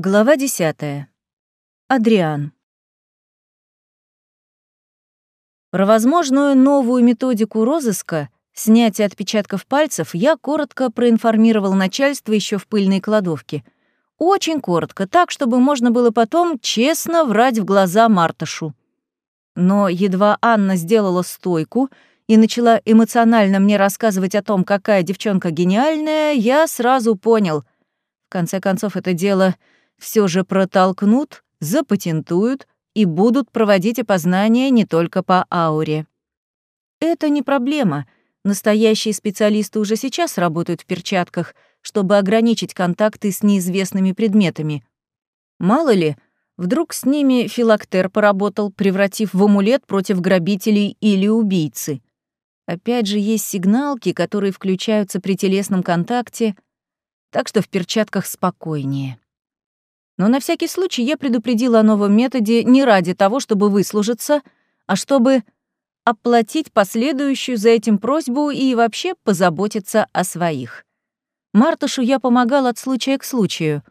Глава 10. Адриан. Про возможную новую методику розыска, снятия отпечатков пальцев, я коротко проинформировал начальство еще в пыльной кладовке. Очень коротко, так, чтобы можно было потом честно врать в глаза Марташу. Но едва Анна сделала стойку и начала эмоционально мне рассказывать о том, какая девчонка гениальная, я сразу понял. В конце концов, это дело все же протолкнут, запатентуют и будут проводить опознания не только по ауре. Это не проблема. Настоящие специалисты уже сейчас работают в перчатках, чтобы ограничить контакты с неизвестными предметами. Мало ли, вдруг с ними филактер поработал, превратив в амулет против грабителей или убийцы. Опять же, есть сигналки, которые включаются при телесном контакте, так что в перчатках спокойнее. Но на всякий случай я предупредила о новом методе не ради того, чтобы выслужиться, а чтобы оплатить последующую за этим просьбу и вообще позаботиться о своих. Мартышу я помогала от случая к случаю.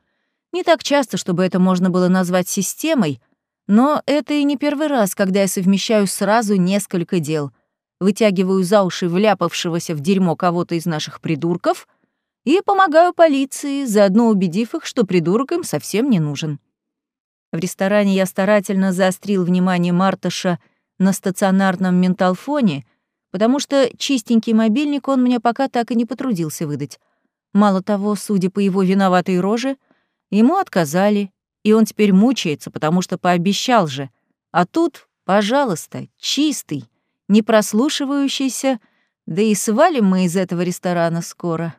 Не так часто, чтобы это можно было назвать системой, но это и не первый раз, когда я совмещаю сразу несколько дел. Вытягиваю за уши вляпавшегося в дерьмо кого-то из наших придурков — и помогаю полиции, заодно убедив их, что придурок им совсем не нужен. В ресторане я старательно заострил внимание Мартыша на стационарном менталфоне, потому что чистенький мобильник он мне пока так и не потрудился выдать. Мало того, судя по его виноватой роже, ему отказали, и он теперь мучается, потому что пообещал же. А тут, пожалуйста, чистый, не прослушивающийся, да и свалим мы из этого ресторана скоро.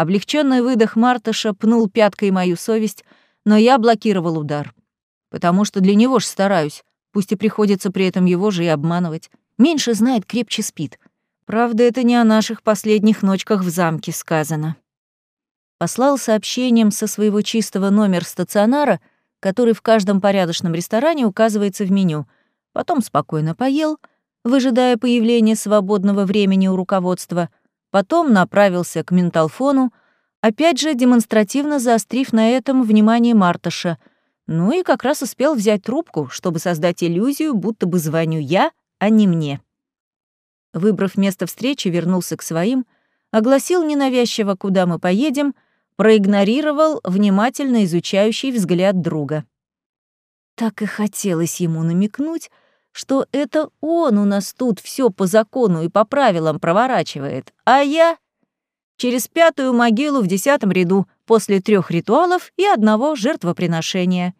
Облегченный выдох Марта шепнул пяткой мою совесть, но я блокировал удар. Потому что для него ж стараюсь, пусть и приходится при этом его же и обманывать. Меньше знает, крепче спит. Правда, это не о наших последних ночках в замке сказано. Послал сообщением со своего чистого номер стационара, который в каждом порядочном ресторане указывается в меню. Потом спокойно поел, выжидая появления свободного времени у руководства — Потом направился к менталфону, опять же демонстративно заострив на этом внимание Мартыша. Ну и как раз успел взять трубку, чтобы создать иллюзию, будто бы звоню я, а не мне. Выбрав место встречи, вернулся к своим, огласил ненавязчиво, куда мы поедем, проигнорировал внимательно изучающий взгляд друга. Так и хотелось ему намекнуть, что это он у нас тут все по закону и по правилам проворачивает, а я через пятую могилу в десятом ряду после трех ритуалов и одного жертвоприношения.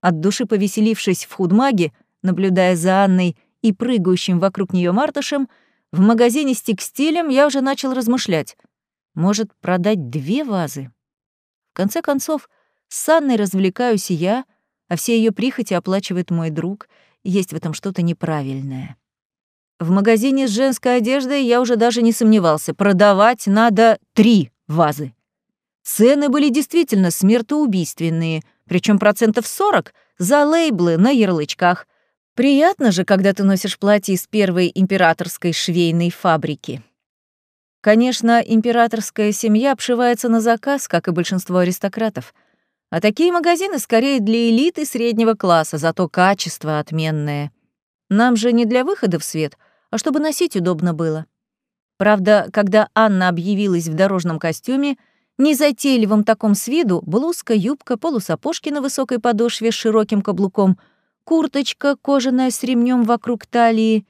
От души повеселившись в худмаге, наблюдая за Анной и прыгающим вокруг нее Мартышем, в магазине с текстилем я уже начал размышлять. Может, продать две вазы? В конце концов, с Анной развлекаюсь я, а все ее прихоти оплачивает мой друг — есть в этом что-то неправильное. В магазине с женской одеждой я уже даже не сомневался. Продавать надо три вазы. Цены были действительно смертоубийственные, причем процентов 40 за лейблы на ярлычках. Приятно же, когда ты носишь платье из первой императорской швейной фабрики. Конечно, императорская семья обшивается на заказ, как и большинство аристократов — а такие магазины скорее для элиты среднего класса, зато качество отменное. Нам же не для выхода в свет, а чтобы носить удобно было. Правда, когда Анна объявилась в дорожном костюме, незатейливом таком с виду, блузка, юбка, полусапожки на высокой подошве с широким каблуком, курточка кожаная с ремнем вокруг талии,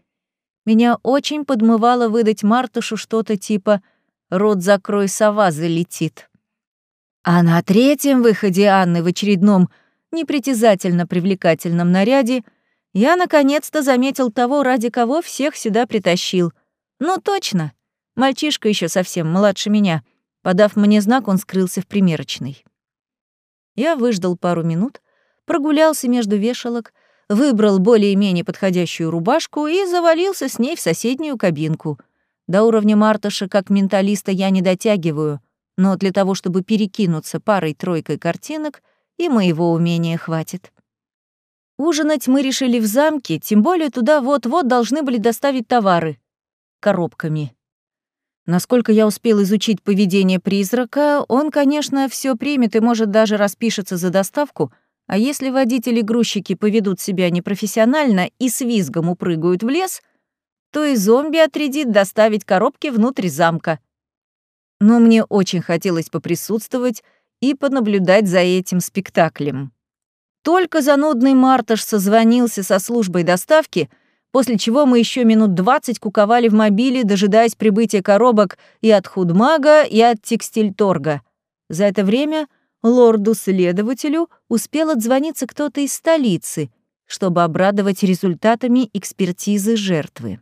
меня очень подмывало выдать Мартушу что-то типа «Рот закрой, сова залетит». А на третьем выходе Анны в очередном непритязательно привлекательном наряде я наконец-то заметил того, ради кого всех сюда притащил. Ну точно, мальчишка еще совсем младше меня. Подав мне знак, он скрылся в примерочной. Я выждал пару минут, прогулялся между вешалок, выбрал более-менее подходящую рубашку и завалился с ней в соседнюю кабинку. До уровня Мартыша как менталиста я не дотягиваю — но для того, чтобы перекинуться парой-тройкой картинок, и моего умения хватит. Ужинать мы решили в замке, тем более туда вот-вот должны были доставить товары. Коробками. Насколько я успел изучить поведение призрака, он, конечно, все примет и может даже распишется за доставку, а если водители грузчики поведут себя непрофессионально и с визгом упрыгают в лес, то и зомби отрядит доставить коробки внутрь замка. Но мне очень хотелось поприсутствовать и понаблюдать за этим спектаклем. Только занудный Марташ созвонился со службой доставки — после чего мы еще минут двадцать куковали в мобиле, дожидаясь прибытия коробок и от худмага, и от текстильторга. За это время лорду-следователю успел отзвониться кто-то из столицы, чтобы обрадовать результатами экспертизы жертвы.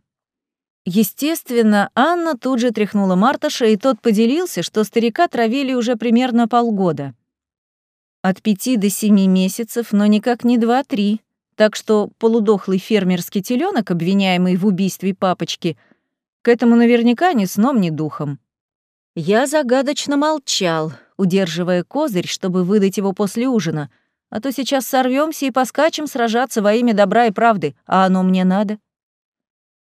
Естественно, Анна тут же тряхнула Марташа, и тот поделился, что старика травили уже примерно полгода. От пяти до семи месяцев, но никак не два-три. Так что полудохлый фермерский теленок, обвиняемый в убийстве папочки, к этому наверняка ни сном, ни духом. Я загадочно молчал, удерживая козырь, чтобы выдать его после ужина, а то сейчас сорвемся и поскачем сражаться во имя добра и правды, а оно мне надо.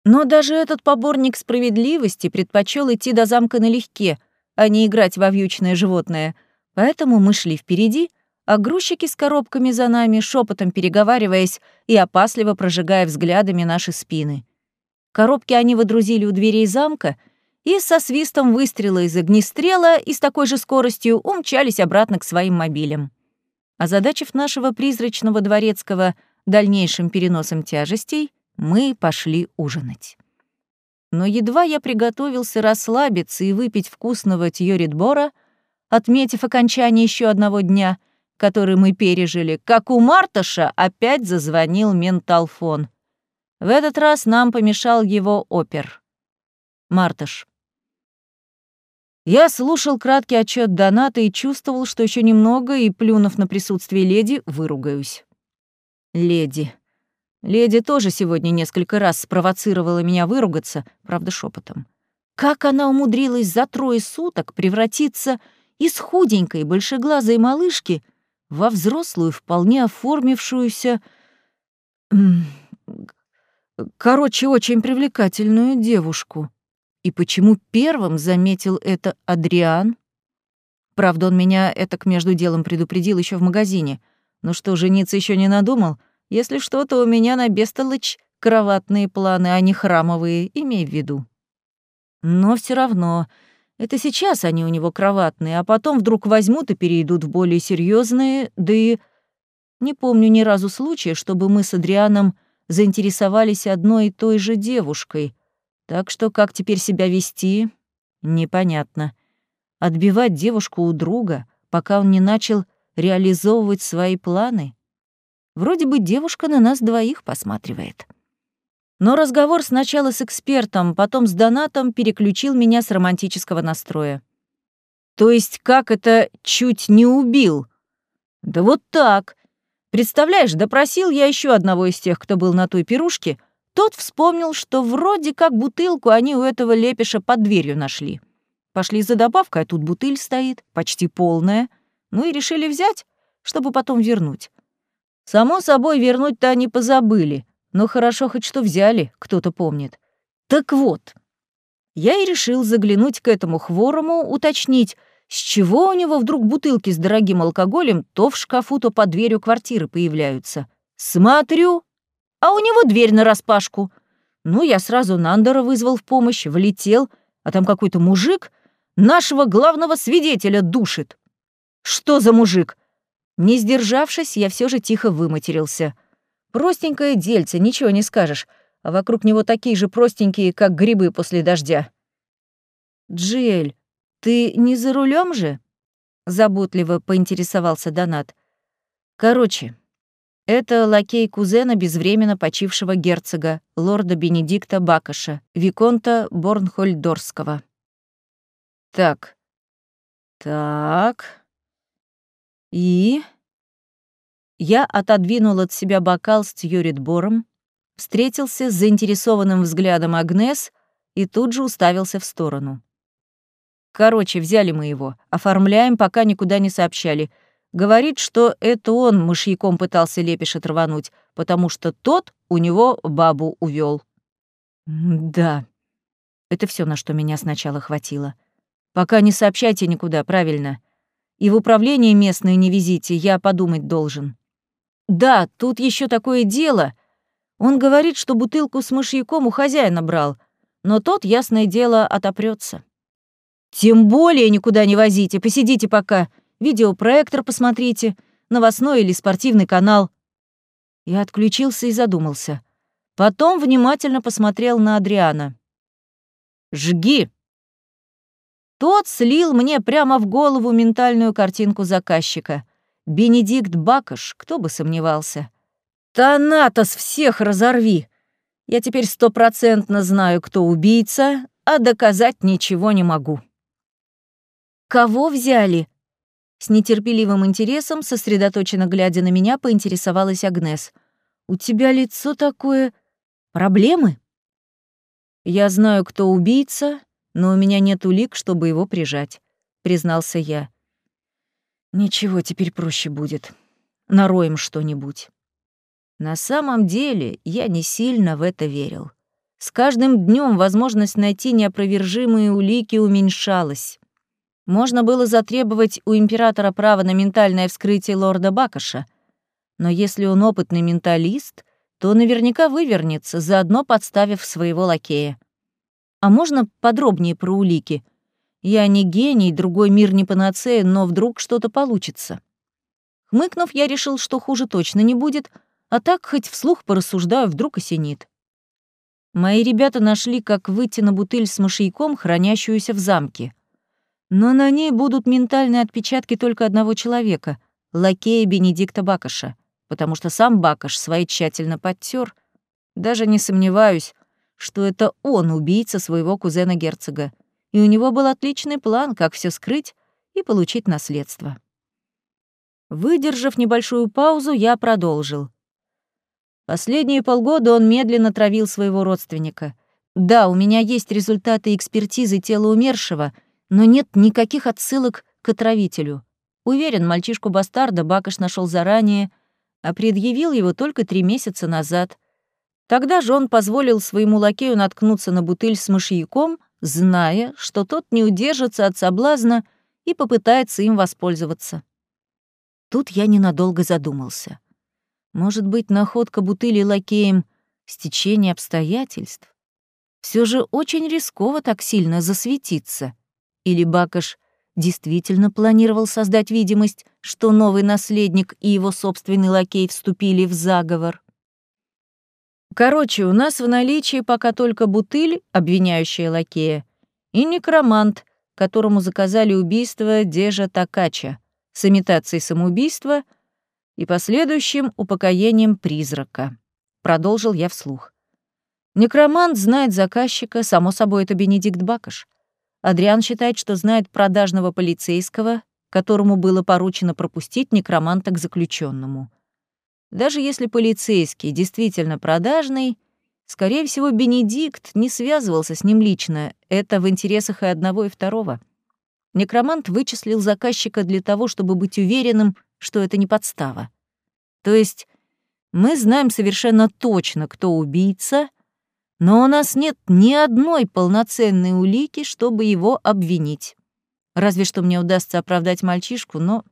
Но даже этот поборник справедливости предпочел идти до замка налегке, а не играть во вьючное животное, поэтому мы шли впереди, а грузчики с коробками за нами, шепотом переговариваясь и опасливо прожигая взглядами наши спины. Коробки они выдрузили у дверей замка и со свистом выстрела из огнестрела и с такой же скоростью умчались обратно к своим мобилям. Озадачив нашего призрачного дворецкого дальнейшим переносом тяжестей, мы пошли ужинать. Но едва я приготовился расслабиться и выпить вкусного тьоритбора, отметив окончание еще одного дня — который мы пережили, как у Марташа опять зазвонил менталфон. В этот раз нам помешал его опер. Марташ. Я слушал краткий отчет Доната и чувствовал, что еще немного, и, плюнув на присутствие леди, выругаюсь. Леди. Леди тоже сегодня несколько раз спровоцировала меня выругаться, правда, шепотом. Как она умудрилась за трое суток превратиться из худенькой большеглазой малышки — во взрослую, вполне оформившуюся... Короче, очень привлекательную девушку. И почему первым заметил это Адриан? Правда, он меня этак между делом предупредил еще в магазине. Ну что, жениться еще не надумал? Если что-то у меня на бестолочь кроватные планы, а не храмовые, имей в виду. Но все равно это сейчас они у него кроватные, а потом вдруг возьмут и перейдут в более серьезные, да и... Не помню ни разу случая, чтобы мы с Адрианом заинтересовались одной и той же девушкой. Так что как теперь себя вести, непонятно. Отбивать девушку у друга, пока он не начал реализовывать свои планы? Вроде бы девушка на нас двоих посматривает. Но разговор сначала с экспертом, потом с донатом переключил меня с романтического настроя. То есть как это чуть не убил? Да вот так. Представляешь, допросил я еще одного из тех, кто был на той пирушке. Тот вспомнил, что вроде как бутылку они у этого лепеша под дверью нашли. Пошли за добавкой, а тут бутыль стоит, почти полная. Ну и решили взять, чтобы потом вернуть. Само собой, вернуть-то они позабыли. Но хорошо хоть что взяли, кто-то помнит. Так вот, я и решил заглянуть к этому хворому, уточнить, с чего у него вдруг бутылки с дорогим алкоголем то в шкафу, то под дверью квартиры появляются. Смотрю, а у него дверь нараспашку. Ну, я сразу Нандера вызвал в помощь, влетел, а там какой-то мужик нашего главного свидетеля душит. Что за мужик? Не сдержавшись, я все же тихо выматерился — Простенькое дельце, ничего не скажешь, а вокруг него такие же простенькие, как грибы после дождя. «Джель, ты не за рулем же?» — заботливо поинтересовался Донат. «Короче, это лакей кузена безвременно почившего герцога, лорда Бенедикта Бакаша, Виконта Борнхольдорского». «Так, так, и...» Я отодвинул от себя бокал с Тьюритбором, встретился с заинтересованным взглядом Агнес и тут же уставился в сторону. Короче, взяли мы его, оформляем, пока никуда не сообщали. Говорит, что это он мышьяком пытался лепеш отрывануть, потому что тот у него бабу увел. Да. Это все, на что меня сначала хватило. Пока не сообщайте никуда, правильно. И в управление местное не везите, я подумать должен. Да, тут еще такое дело. Он говорит, что бутылку с мышьяком у хозяина брал, но тот, ясное дело, отопрется. Тем более никуда не возите, посидите пока, видеопроектор посмотрите, новостной или спортивный канал. Я отключился и задумался. Потом внимательно посмотрел на Адриана. «Жги!» Тот слил мне прямо в голову ментальную картинку заказчика. Бенедикт Бакаш, кто бы сомневался. «Танатос, всех разорви!» Я теперь стопроцентно знаю, кто убийца, а доказать ничего не могу. «Кого взяли?» С нетерпеливым интересом, сосредоточенно глядя на меня, поинтересовалась Агнес. «У тебя лицо такое... Проблемы?» «Я знаю, кто убийца, но у меня нет улик, чтобы его прижать», — признался я. «Ничего, теперь проще будет. Нароем что-нибудь». На самом деле я не сильно в это верил. С каждым днем возможность найти неопровержимые улики уменьшалась. Можно было затребовать у императора право на ментальное вскрытие лорда Бакаша, но если он опытный менталист, то наверняка вывернется, заодно подставив своего лакея. А можно подробнее про улики? Я не гений, другой мир не панацея, но вдруг что-то получится. Хмыкнув, я решил, что хуже точно не будет, а так хоть вслух порассуждаю, вдруг осенит. Мои ребята нашли, как выйти на бутыль с мышьяком, хранящуюся в замке. Но на ней будут ментальные отпечатки только одного человека — лакея Бенедикта Бакаша, потому что сам Бакаш свои тщательно подтер. Даже не сомневаюсь, что это он убийца своего кузена-герцога, и у него был отличный план, как все скрыть и получить наследство. Выдержав небольшую паузу, я продолжил. Последние полгода он медленно травил своего родственника. Да, у меня есть результаты экспертизы тела умершего — но нет никаких отсылок к отравителю. Уверен, мальчишку-бастарда Бакаш нашел заранее, а предъявил его только три месяца назад. Тогда же он позволил своему лакею наткнуться на бутыль с мышьяком, зная, что тот не удержится от соблазна и попытается им воспользоваться. Тут я ненадолго задумался. Может быть, находка бутыли лакеем — стечение обстоятельств? Все же очень рисково так сильно засветиться. Или Бакаш действительно планировал создать видимость, что новый наследник и его собственный лакей вступили в заговор? Короче, у нас в наличии пока только бутыль, обвиняющая лакея, и некромант, которому заказали убийство Дежа Такача с имитацией самоубийства и последующим упокоением призрака. Продолжил я вслух. Некромант знает заказчика, само собой, это Бенедикт Бакаш. Адриан считает, что знает продажного полицейского, которому было поручено пропустить некроманта к заключенному. Даже если полицейский действительно продажный, скорее всего, Бенедикт не связывался с ним лично, это в интересах и одного, и второго. Некромант вычислил заказчика для того, чтобы быть уверенным, что это не подстава. То есть мы знаем совершенно точно, кто убийца, но у нас нет ни одной полноценной улики, чтобы его обвинить. Разве что мне удастся оправдать мальчишку, но,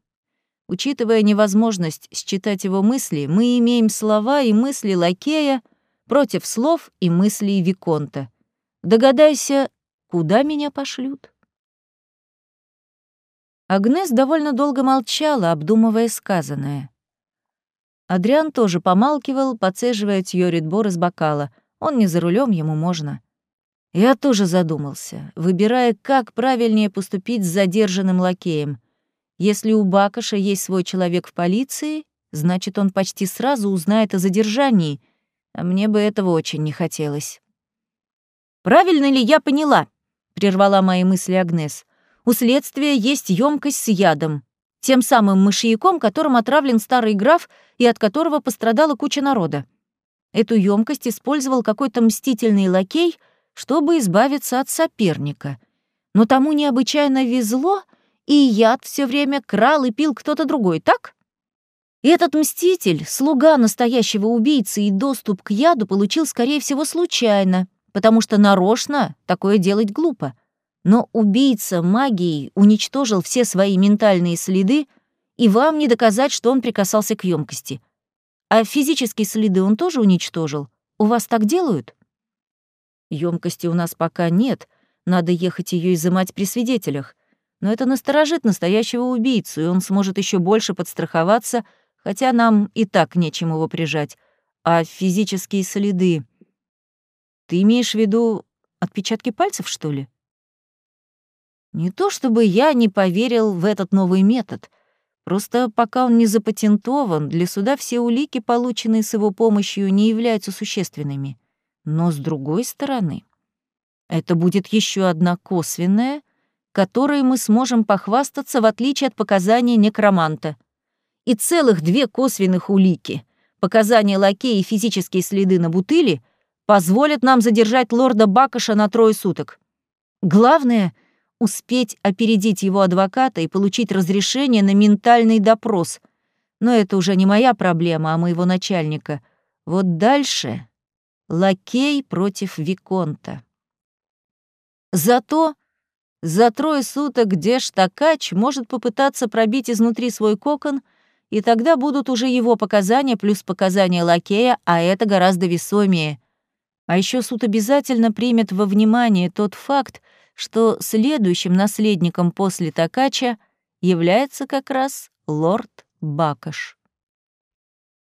учитывая невозможность считать его мысли, мы имеем слова и мысли лакея против слов и мыслей Виконта. Догадайся, куда меня пошлют? Агнес довольно долго молчала, обдумывая сказанное. Адриан тоже помалкивал, поцеживая Тьоритбор из бокала — он не за рулем, ему можно. Я тоже задумался, выбирая, как правильнее поступить с задержанным лакеем. Если у Бакаша есть свой человек в полиции, значит, он почти сразу узнает о задержании, а мне бы этого очень не хотелось. «Правильно ли я поняла?» — прервала мои мысли Агнес. «У следствия есть емкость с ядом, тем самым мышьяком, которым отравлен старый граф и от которого пострадала куча народа. Эту емкость использовал какой-то мстительный лакей, чтобы избавиться от соперника. Но тому необычайно везло, и яд все время крал и пил кто-то другой, так? Этот мститель, слуга настоящего убийцы и доступ к яду получил, скорее всего, случайно, потому что нарочно такое делать глупо. Но убийца магией уничтожил все свои ментальные следы, и вам не доказать, что он прикасался к емкости. А физические следы он тоже уничтожил. У вас так делают? Емкости у нас пока нет, надо ехать ее изымать при свидетелях. Но это насторожит настоящего убийцу, и он сможет еще больше подстраховаться, хотя нам и так нечем его прижать. А физические следы... Ты имеешь в виду отпечатки пальцев, что ли? Не то чтобы я не поверил в этот новый метод. Просто пока он не запатентован, для суда все улики, полученные с его помощью, не являются существенными. Но с другой стороны, это будет еще одна косвенная, которой мы сможем похвастаться в отличие от показаний некроманта. И целых две косвенных улики — показания лакея и физические следы на бутыли — позволят нам задержать лорда Бакаша на трое суток. Главное — успеть опередить его адвоката и получить разрешение на ментальный допрос. Но это уже не моя проблема, а моего начальника. Вот дальше — лакей против Виконта. Зато за трое суток Деш-Такач может попытаться пробить изнутри свой кокон, и тогда будут уже его показания плюс показания лакея, а это гораздо весомее — а еще суд обязательно примет во внимание тот факт, что следующим наследником после Такача является как раз лорд Бакаш.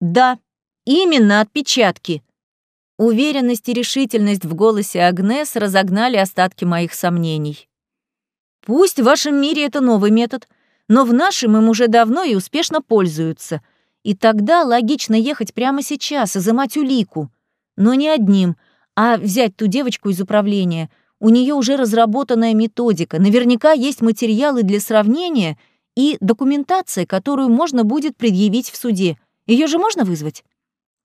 Да, именно отпечатки. Уверенность и решительность в голосе Агнес разогнали остатки моих сомнений. Пусть в вашем мире это новый метод, но в нашем им уже давно и успешно пользуются. И тогда логично ехать прямо сейчас, изымать улику — но не одним, а взять ту девочку из управления. У нее уже разработанная методика, наверняка есть материалы для сравнения и документация, которую можно будет предъявить в суде. Ее же можно вызвать?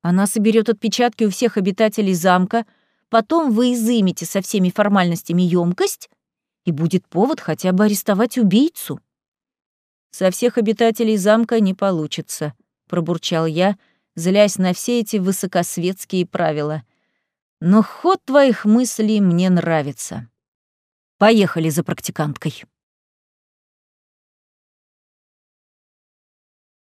Она соберет отпечатки у всех обитателей замка, потом вы изымете со всеми формальностями емкость, и будет повод хотя бы арестовать убийцу. Со всех обитателей замка не получится, пробурчал я, — злясь на все эти высокосветские правила. Но ход твоих мыслей мне нравится. Поехали за практиканткой.